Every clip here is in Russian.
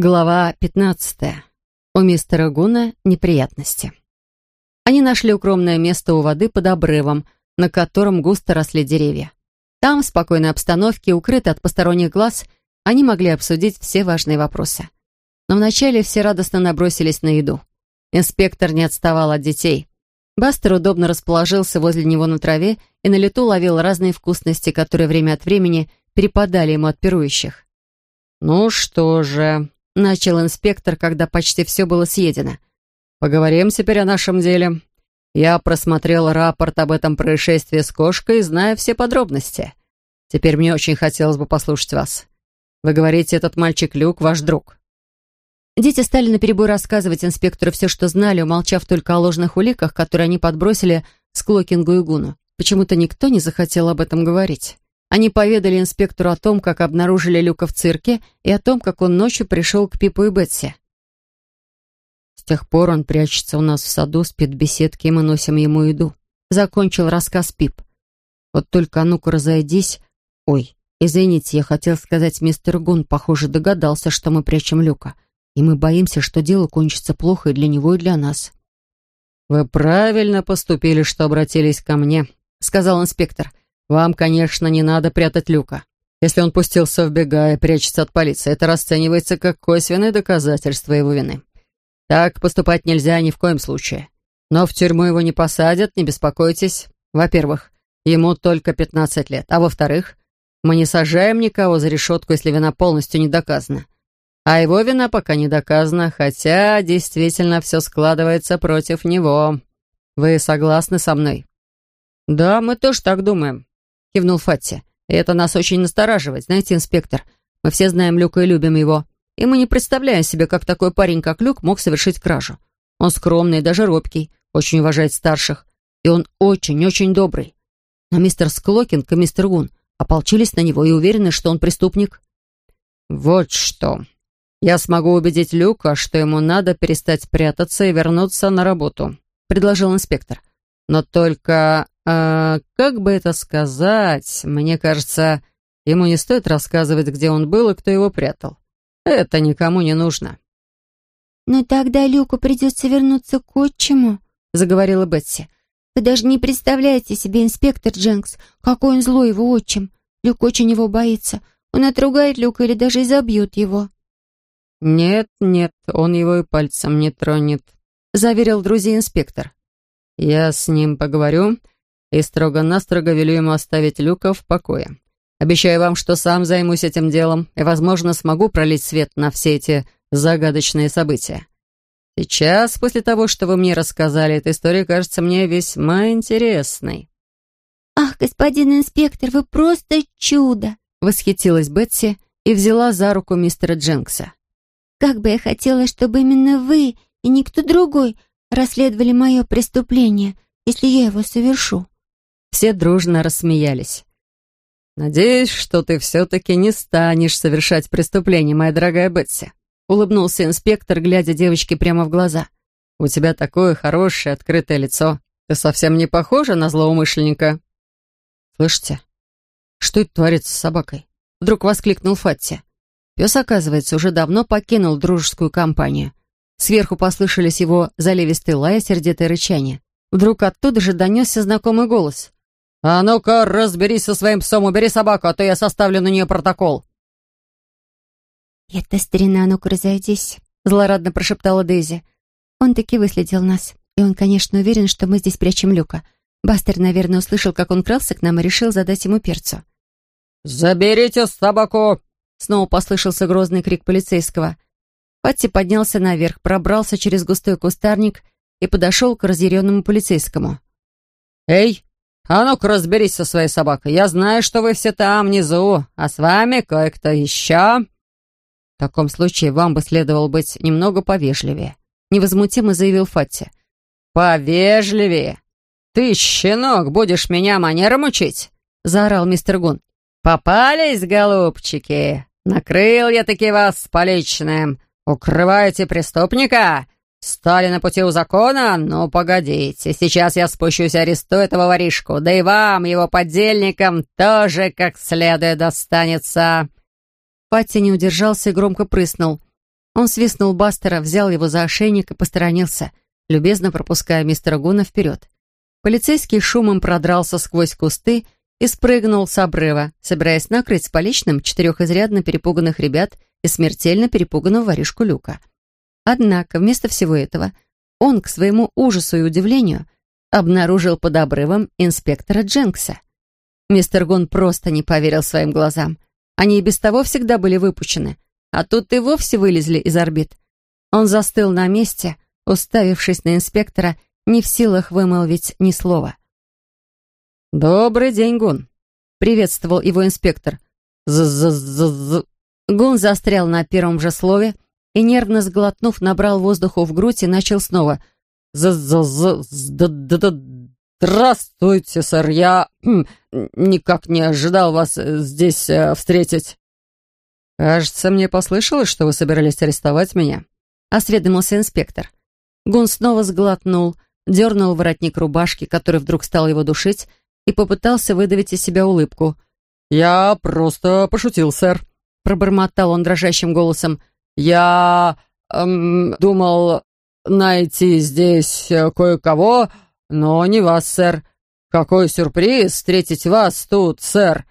Глава 15. У мистера Гуна неприятности. Они нашли укромное место у воды под обрывом, на котором густо росли деревья. Там, в спокойной обстановке, укрыты от посторонних глаз, они могли обсудить все важные вопросы. Но вначале все радостно набросились на еду. Инспектор не отставал от детей. Бастер удобно расположился возле него на траве и на лету ловил разные вкусности, которые время от времени перепадали ему от пирующих. «Ну что же», начал инспектор, когда почти все было съедено. «Поговорим теперь о нашем деле. Я просмотрел рапорт об этом происшествии с кошкой и знаю все подробности. Теперь мне очень хотелось бы послушать вас. Вы говорите, этот мальчик Люк ваш друг?» Дети стали наперебой рассказывать инспектору все, что знали, умолчав только о ложных уликах, которые они подбросили с Клокингу и Гуну. Почему-то никто не захотел об этом говорить. Они поведали инспектору о том, как обнаружили Люка в цирке, и о том, как он ночью пришел к Пипу и Бетси. С тех пор он прячется у нас в саду, спит в беседке, и мы носим ему еду. Закончил рассказ Пип. Вот только, а ну-ка, разойдись. Ой, извините, я хотел сказать, мистер Гун, похоже, догадался, что мы прячем Люка. И мы боимся, что дело кончится плохо и для него, и для нас. «Вы правильно поступили, что обратились ко мне», — сказал инспектор. Вам, конечно, не надо прятать Люка. Если он пустился в бега и прячется от полиции, это расценивается как косвенное доказательство его вины. Так поступать нельзя ни в коем случае. Но в тюрьму его не посадят, не беспокойтесь. Во-первых, ему только 15 лет, а во-вторых, мы не сажаем никого за решетку, если вина полностью не доказана. А его вина пока не доказана, хотя действительно все складывается против него. Вы согласны со мной? Да, мы тоже так думаем. — кивнул Фатти. «И это нас очень настораживает. Знаете, инспектор, мы все знаем Люка и любим его. И мы не представляем себе, как такой парень, как Люк, мог совершить кражу. Он скромный, даже робкий, очень уважает старших. И он очень-очень добрый. Но мистер Склокинг и мистер Гун ополчились на него и уверены, что он преступник». «Вот что. Я смогу убедить Люка, что ему надо перестать прятаться и вернуться на работу», — предложил инспектор. «Но только а, как бы это сказать? Мне кажется, ему не стоит рассказывать, где он был и кто его прятал. Это никому не нужно. «Но тогда Люку придется вернуться к отчиму», — заговорила Бетси. «Вы даже не представляете себе, инспектор Дженкс, какой он злой его отчим. Люк очень его боится. Он отругает Люка или даже изобьет его». «Нет, нет, он его и пальцем не тронет», — заверил друзей инспектор. «Я с ним поговорю и строго-настрого велю ему оставить Люка в покое. Обещаю вам, что сам займусь этим делом и, возможно, смогу пролить свет на все эти загадочные события. Сейчас, после того, что вы мне рассказали, эта история кажется мне весьма интересной». «Ах, господин инспектор, вы просто чудо!» — восхитилась Бетси и взяла за руку мистера Дженкса. «Как бы я хотела, чтобы именно вы и никто другой расследовали мое преступление, если я его совершу. Все дружно рассмеялись. «Надеюсь, что ты все-таки не станешь совершать преступление, моя дорогая Бетси», улыбнулся инспектор, глядя девочке прямо в глаза. «У тебя такое хорошее, открытое лицо. Ты совсем не похожа на злоумышленника». «Слышите, что это творится с собакой?» Вдруг воскликнул Фатти. Пес, оказывается, уже давно покинул дружескую компанию. Сверху послышались его заливистый лай и сердитое рычание. Вдруг оттуда же донесся знакомый голос. «А ну-ка, разберись со своим псом, убери собаку, а то я составлю на нее протокол». «Это старина, а ну-ка, разойдись», — злорадно прошептала Дейзи. «Он таки выследил нас, и он, конечно, уверен, что мы здесь прячем Люка. Бастер, наверное, услышал, как он крался к нам и решил задать ему перцу». «Заберите собаку!» Снова послышался грозный крик полицейского. Патти поднялся наверх, пробрался через густой кустарник и подошел к разъяренному полицейскому. «Эй, «А ну-ка разберись со своей собакой. Я знаю, что вы все там внизу, а с вами кое-кто еще». «В таком случае вам бы следовало быть немного повежливее», — невозмутимо заявил Фатти. «Повежливее? Ты, щенок, будешь меня манером учить?» — заорал мистер Гун. «Попались, голубчики? Накрыл я таки вас с поличным. Укрываете преступника?» «Стали на пути у закона? Ну, погодите, сейчас я спущусь и арестую этого воришку, да и вам, его подельникам, тоже как следует достанется». Патти не удержался и громко прыснул. Он свистнул Бастера, взял его за ошейник и посторонился, любезно пропуская мистера Гуна вперед. Полицейский шумом продрался сквозь кусты и спрыгнул с обрыва, собираясь накрыть с поличным четырех изрядно перепуганных ребят и смертельно перепуганного воришку Люка. Однако вместо всего этого он, к своему ужасу и удивлению, обнаружил под обрывом инспектора Дженкса. Мистер Гун просто не поверил своим глазам. Они и без того всегда были выпущены, а тут и вовсе вылезли из орбит. Он застыл на месте, уставившись на инспектора, не в силах вымолвить ни слова. «Добрый день, Гун», — приветствовал его инспектор. «З-з-з-з...» Гун застрял на первом же слове и, нервно сглотнув, набрал воздуху в грудь и начал снова. «Здравствуйте, сэр, я никак не ожидал вас здесь встретить». «Кажется, мне послышалось, что вы собирались арестовать меня», — осведомился инспектор. Гун снова сглотнул, дернул воротник рубашки, который вдруг стал его душить, и попытался выдавить из себя улыбку. «Я просто пошутил, сэр», пробормотал он дрожащим голосом. «Я эм, думал найти здесь э, кое-кого, но не вас, сэр. Какой сюрприз встретить вас тут, сэр!»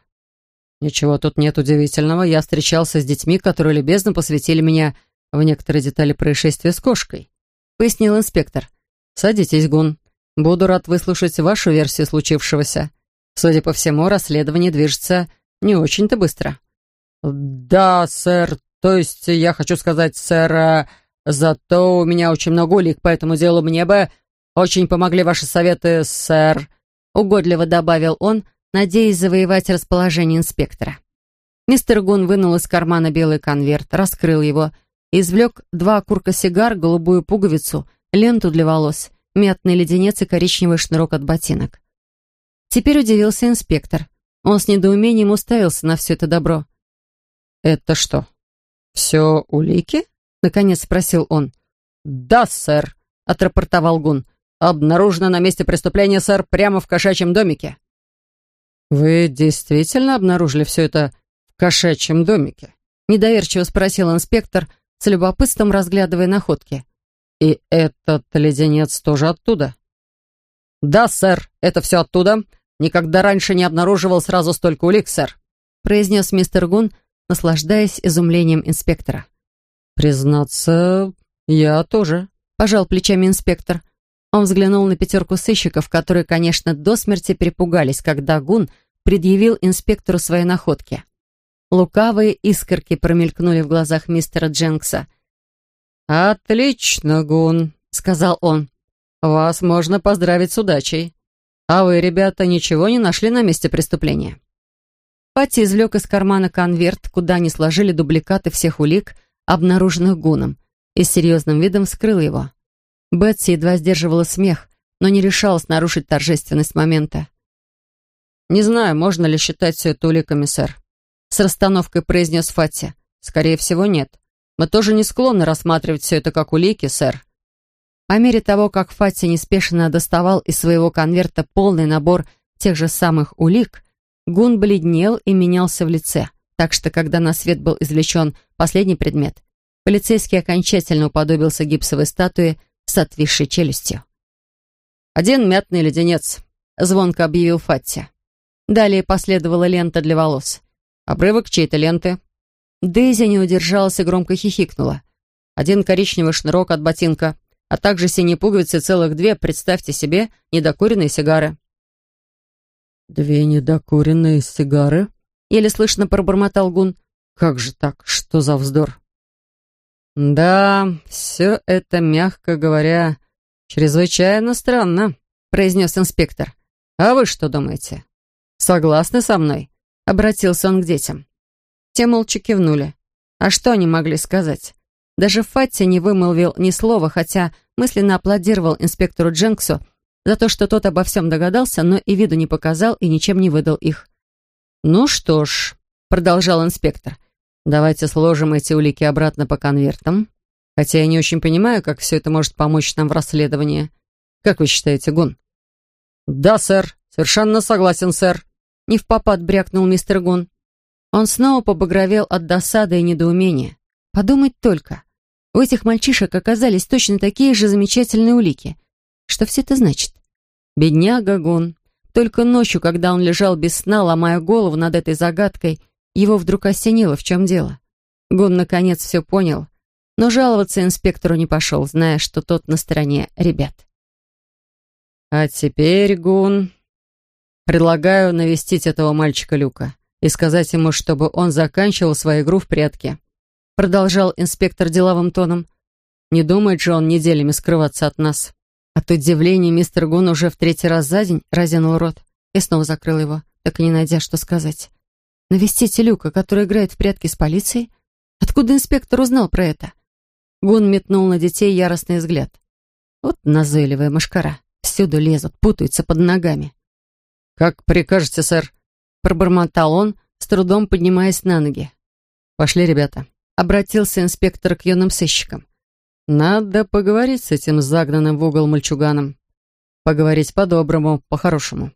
«Ничего тут нет удивительного. Я встречался с детьми, которые любезно посвятили меня в некоторые детали происшествия с кошкой», — пояснил инспектор. «Садитесь, Гун. Буду рад выслушать вашу версию случившегося. Судя по всему, расследование движется не очень-то быстро». «Да, сэр, то есть я хочу сказать, сэр, э, зато у меня очень много улик по этому делу. Мне бы очень помогли ваши советы, сэр», — угодливо добавил он, надеясь завоевать расположение инспектора. Мистер Гун вынул из кармана белый конверт, раскрыл его, извлек два окурка сигар, голубую пуговицу, ленту для волос, мятный леденец и коричневый шнурок от ботинок. Теперь удивился инспектор. Он с недоумением уставился на все это добро. «Это что, все улики?» — наконец спросил он. «Да, сэр», — отрапортовал Гун. «Обнаружено на месте преступления, сэр, прямо в кошачьем домике». «Вы действительно обнаружили все это в кошачьем домике?» — недоверчиво спросил инспектор, с любопытством разглядывая находки. «И этот леденец тоже оттуда?» «Да, сэр, это все оттуда. Никогда раньше не обнаруживал сразу столько улик, сэр», произнес мистер Гун, наслаждаясь изумлением инспектора. «Признаться, я тоже», — пожал плечами инспектор. Он взглянул на пятерку сыщиков, которые, конечно, до смерти перепугались, когда Гун предъявил инспектору свои находки. Лукавые искорки промелькнули в глазах мистера Дженкса. «Отлично, Гун», — сказал он. «Вас можно поздравить с удачей. А вы, ребята, ничего не нашли на месте преступления?» Пати извлек из кармана конверт, куда они сложили дубликаты всех улик, обнаруженных Гуном, и с серьезным видом вскрыл его. Бетси едва сдерживала смех, но не решалась нарушить торжественность момента. «Не знаю, можно ли считать все это уликами, сэр», — с расстановкой произнес Фати. «Скорее всего, нет. Мы тоже не склонны рассматривать все это как улики, сэр». По мере того, как Фати неспешно доставал из своего конверта полный набор тех же самых улик, Гун бледнел и менялся в лице, так что, когда на свет был извлечен последний предмет, полицейский окончательно уподобился гипсовой статуе с отвисшей челюстью. «Один мятный леденец», — звонко объявил Фатти. Далее последовала лента для волос. Обрывок чьей-то ленты. Дейзи не удержалась и громко хихикнула. Один коричневый шнурок от ботинка, а также синие пуговицы целых две, представьте себе, недокуренные сигары. «Две недокуренные сигары?» — еле слышно пробормотал Гун. «Как же так? Что за вздор?» «Да, все это, мягко говоря, чрезвычайно странно», — произнес инспектор. «А вы что думаете? Согласны со мной?» — обратился он к детям. Те молча кивнули. А что они могли сказать? Даже Фатти не вымолвил ни слова, хотя мысленно аплодировал инспектору Дженксу, за то, что тот обо всем догадался, но и виду не показал и ничем не выдал их. «Ну что ж», — продолжал инспектор, «давайте сложим эти улики обратно по конвертам, хотя я не очень понимаю, как все это может помочь нам в расследовании. Как вы считаете, Гун?» «Да, сэр, совершенно согласен, сэр», — не в попад брякнул мистер Гун. Он снова побагровел от досады и недоумения. Подумать только. У этих мальчишек оказались точно такие же замечательные улики. Что все это значит? Бедняга Гун. Только ночью, когда он лежал без сна, ломая голову над этой загадкой, его вдруг осенило, в чем дело. Гун наконец все понял, но жаловаться инспектору не пошел, зная, что тот на стороне ребят. «А теперь, Гун, предлагаю навестить этого мальчика Люка и сказать ему, чтобы он заканчивал свою игру в прятки», продолжал инспектор деловым тоном. «Не думает же он неделями скрываться от нас». От удивления мистер Гун уже в третий раз за день разинул рот и снова закрыл его, так и не найдя, что сказать. Навестить Люка, который играет в прятки с полицией? Откуда инспектор узнал про это? Гун метнул на детей яростный взгляд. Вот назойливая мошкара. Всюду лезут, путаются под ногами. «Как прикажете, сэр?» Пробормотал он, с трудом поднимаясь на ноги. «Пошли, ребята», — обратился инспектор к юным сыщикам. Надо поговорить с этим загнанным в угол мальчуганом. Поговорить по-доброму, по-хорошему.